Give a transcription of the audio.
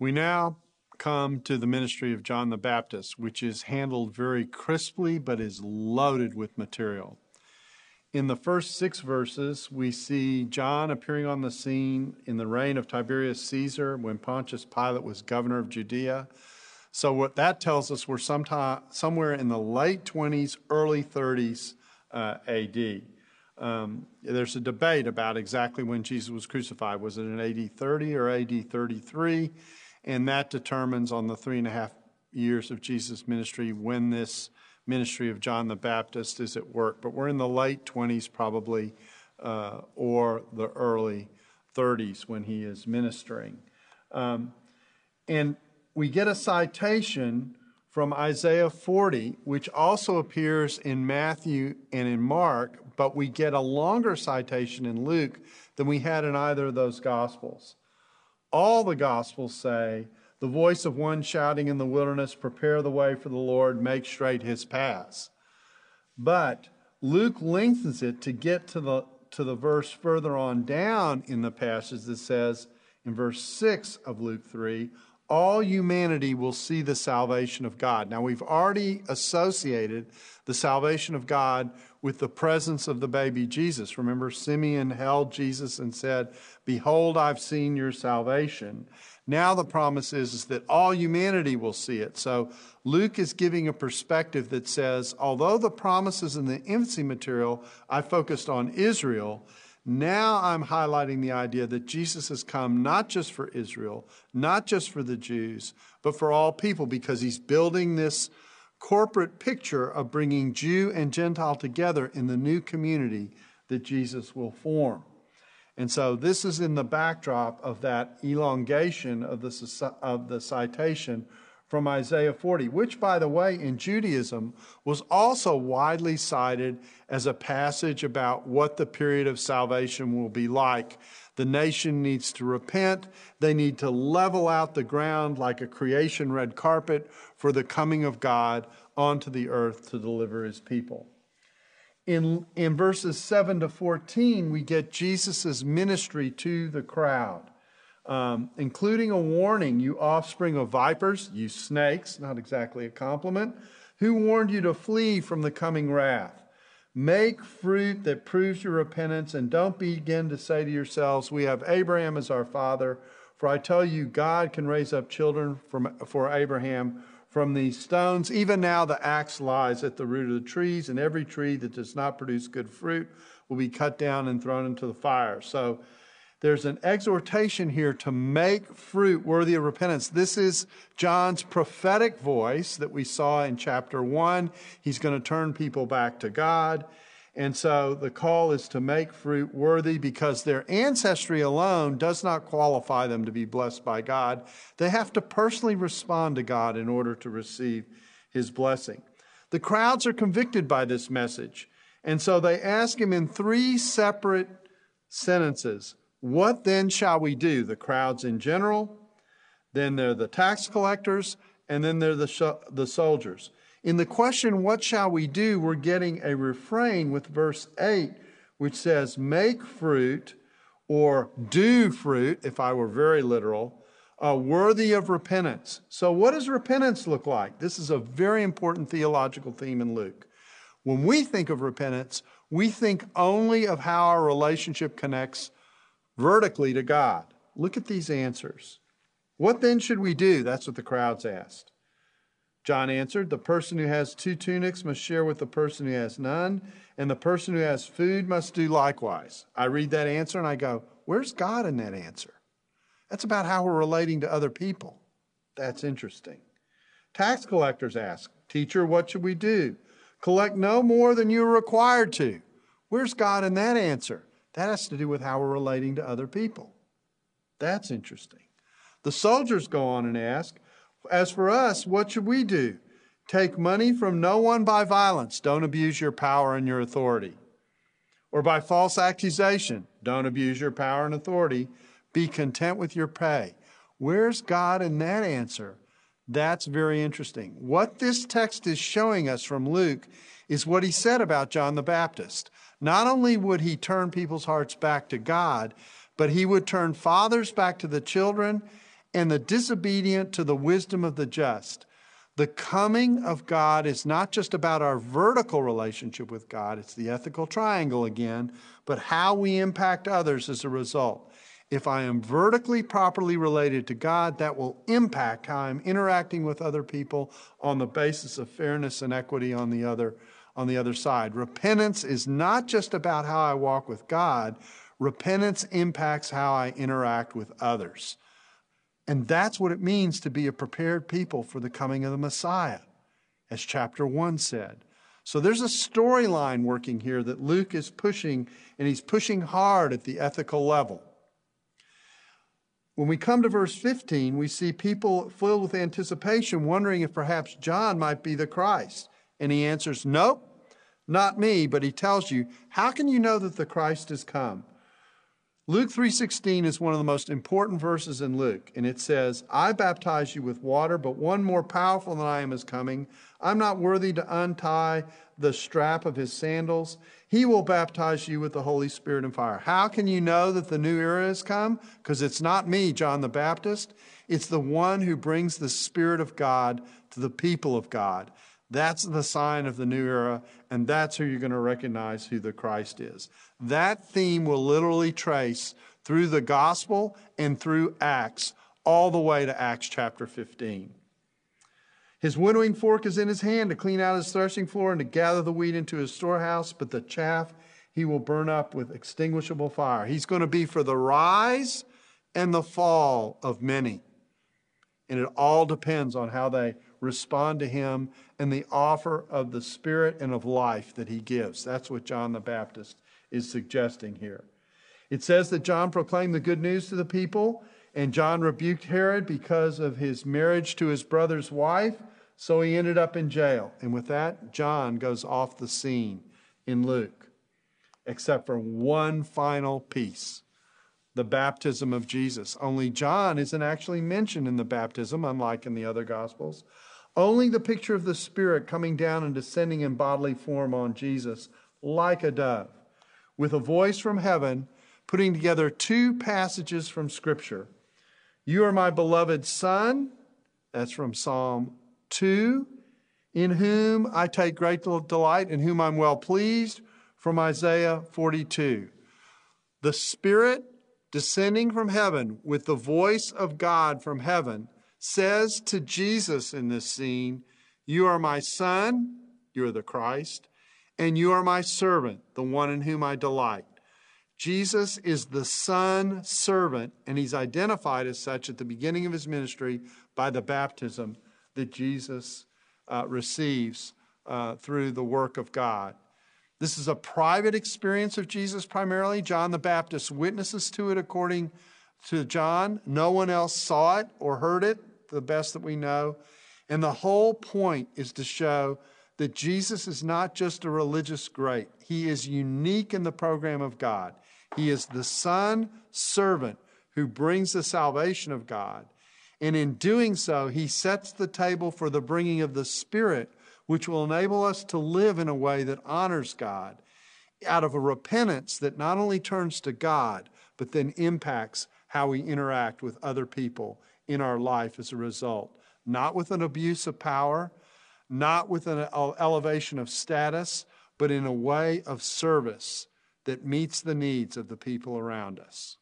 We now come to the ministry of John the Baptist, which is handled very crisply but is loaded with material. In the first six verses, we see John appearing on the scene in the reign of Tiberius Caesar when Pontius Pilate was governor of Judea. So, what that tells us, we're sometime, somewhere in the late 20s, early 30s uh, AD. Um, there's a debate about exactly when Jesus was crucified. Was it in AD 30 or AD 33? And that determines on the three and a half years of Jesus' ministry when this ministry of John the Baptist is at work. But we're in the late 20s, probably, uh, or the early 30s when he is ministering. Um, and we get a citation from Isaiah 40, which also appears in Matthew and in Mark, but we get a longer citation in Luke than we had in either of those Gospels. All the Gospels say, the voice of one shouting in the wilderness, prepare the way for the Lord, make straight his paths. But Luke lengthens it to get to the, to the verse further on down in the passage that says, in verse 6 of Luke 3, all humanity will see the salvation of God. Now, we've already associated the salvation of God with the presence of the baby Jesus. Remember, Simeon held Jesus and said, Behold, I've seen your salvation. Now the promise is, is that all humanity will see it. So Luke is giving a perspective that says, although the promises in the infancy material, I focused on Israel, now I'm highlighting the idea that Jesus has come not just for Israel, not just for the Jews, but for all people because he's building this corporate picture of bringing Jew and Gentile together in the new community that Jesus will form. And so this is in the backdrop of that elongation of the, of the citation from Isaiah 40, which, by the way, in Judaism was also widely cited as a passage about what the period of salvation will be like. The nation needs to repent. They need to level out the ground like a creation red carpet for the coming of God onto the earth to deliver his people. In, in verses 7 to 14, we get Jesus' ministry to the crowd, um, including a warning you offspring of vipers, you snakes, not exactly a compliment, who warned you to flee from the coming wrath? Make fruit that proves your repentance, and don't begin to say to yourselves, We have Abraham as our father. For I tell you, God can raise up children from, for Abraham from these stones. Even now, the axe lies at the root of the trees, and every tree that does not produce good fruit will be cut down and thrown into the fire. So, there's an exhortation here to make fruit worthy of repentance. This is John's prophetic voice that we saw in chapter one. He's going to turn people back to God. And so the call is to make fruit worthy because their ancestry alone does not qualify them to be blessed by God. They have to personally respond to God in order to receive his blessing. The crowds are convicted by this message. And so they ask him in three separate sentences What then shall we do? The crowds in general, then they're the tax collectors, and then they're the, sh- the soldiers. In the question, What shall we do? we're getting a refrain with verse 8, which says, Make fruit or do fruit, if I were very literal, uh, worthy of repentance. So, what does repentance look like? This is a very important theological theme in Luke. When we think of repentance, we think only of how our relationship connects vertically to God. Look at these answers. What then should we do? That's what the crowds asked. John answered, The person who has two tunics must share with the person who has none, and the person who has food must do likewise. I read that answer and I go, Where's God in that answer? That's about how we're relating to other people. That's interesting. Tax collectors ask, Teacher, what should we do? Collect no more than you're required to. Where's God in that answer? That has to do with how we're relating to other people. That's interesting. The soldiers go on and ask, as for us, what should we do? Take money from no one by violence. Don't abuse your power and your authority. Or by false accusation. Don't abuse your power and authority. Be content with your pay. Where's God in that answer? That's very interesting. What this text is showing us from Luke is what he said about John the Baptist. Not only would he turn people's hearts back to God, but he would turn fathers back to the children and the disobedient to the wisdom of the just. The coming of God is not just about our vertical relationship with God, it's the ethical triangle again, but how we impact others as a result. If I am vertically properly related to God, that will impact how I'm interacting with other people on the basis of fairness and equity on the other on the other side. Repentance is not just about how I walk with God, repentance impacts how I interact with others. And that's what it means to be a prepared people for the coming of the Messiah, as chapter 1 said. So there's a storyline working here that Luke is pushing, and he's pushing hard at the ethical level. When we come to verse 15, we see people filled with anticipation, wondering if perhaps John might be the Christ. And he answers, Nope, not me. But he tells you, How can you know that the Christ has come? Luke 3:16 is one of the most important verses in Luke, and it says, "I baptize you with water, but one more powerful than I am is coming. I'm not worthy to untie the strap of his sandals. He will baptize you with the Holy Spirit and fire." How can you know that the new era has come? Because it's not me, John the Baptist. It's the one who brings the Spirit of God to the people of God. That's the sign of the new era, and that's who you're going to recognize who the Christ is. That theme will literally trace through the gospel and through Acts, all the way to Acts chapter 15. His winnowing fork is in his hand to clean out his threshing floor and to gather the wheat into his storehouse, but the chaff he will burn up with extinguishable fire. He's going to be for the rise and the fall of many. And it all depends on how they respond to him and the offer of the Spirit and of life that he gives. That's what John the Baptist is suggesting here. It says that John proclaimed the good news to the people, and John rebuked Herod because of his marriage to his brother's wife, so he ended up in jail. And with that, John goes off the scene in Luke, except for one final piece the baptism of Jesus. Only John isn't actually mentioned in the baptism, unlike in the other Gospels. Only the picture of the Spirit coming down and descending in bodily form on Jesus like a dove, with a voice from heaven, putting together two passages from Scripture. You are my beloved Son, that's from Psalm 2, in whom I take great delight, in whom I'm well pleased, from Isaiah 42. The Spirit descending from heaven with the voice of God from heaven says to Jesus in this scene, You are my son, you are the Christ, and you are my servant, the one in whom I delight. Jesus is the son servant, and he's identified as such at the beginning of his ministry by the baptism that Jesus uh, receives uh, through the work of God. This is a private experience of Jesus primarily. John the Baptist witnesses to it according to John. No one else saw it or heard it the best that we know. And the whole point is to show that Jesus is not just a religious great, he is unique in the program of God. He is the Son servant who brings the salvation of God. And in doing so, he sets the table for the bringing of the Spirit, which will enable us to live in a way that honors God out of a repentance that not only turns to God, but then impacts how we interact with other people in our life as a result. Not with an abuse of power, not with an elevation of status, but in a way of service that meets the needs of the people around us.